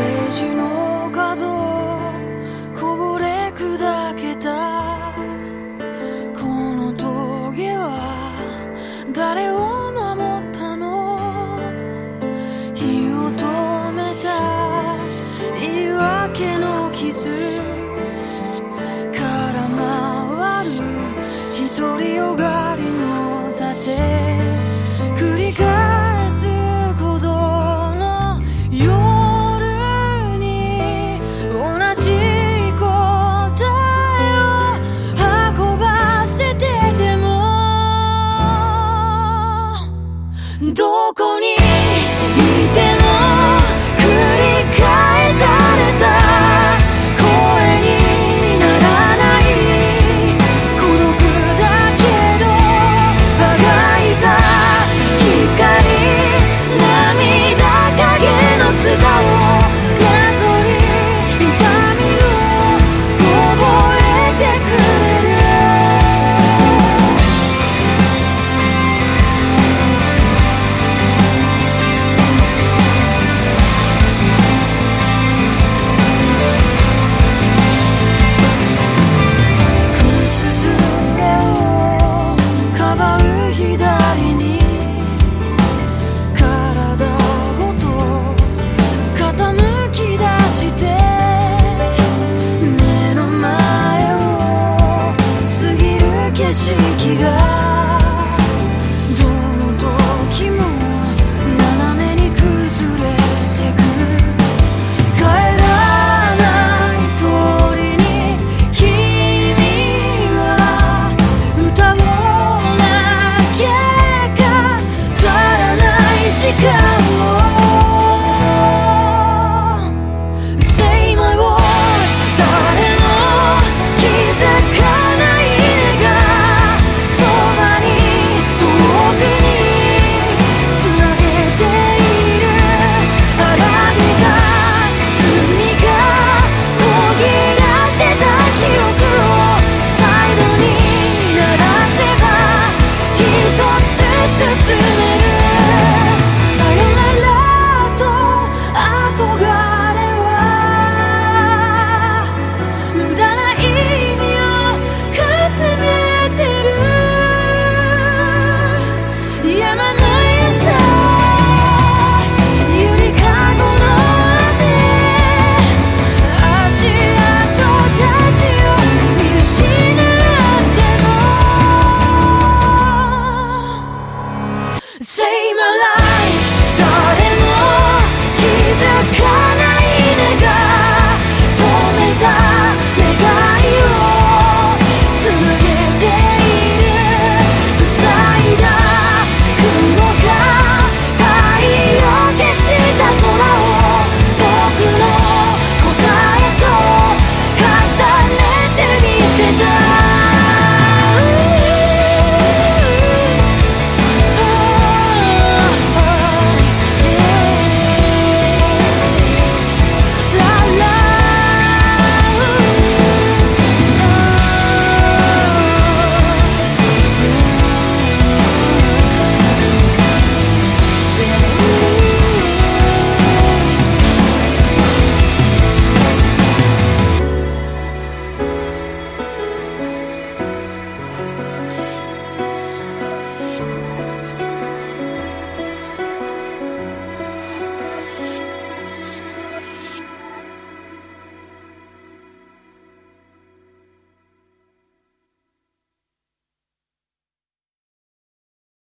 ページの角こぼれ砕けた。この峠は誰を守ったの？火を止めた。言い訳の傷。から回る。一人が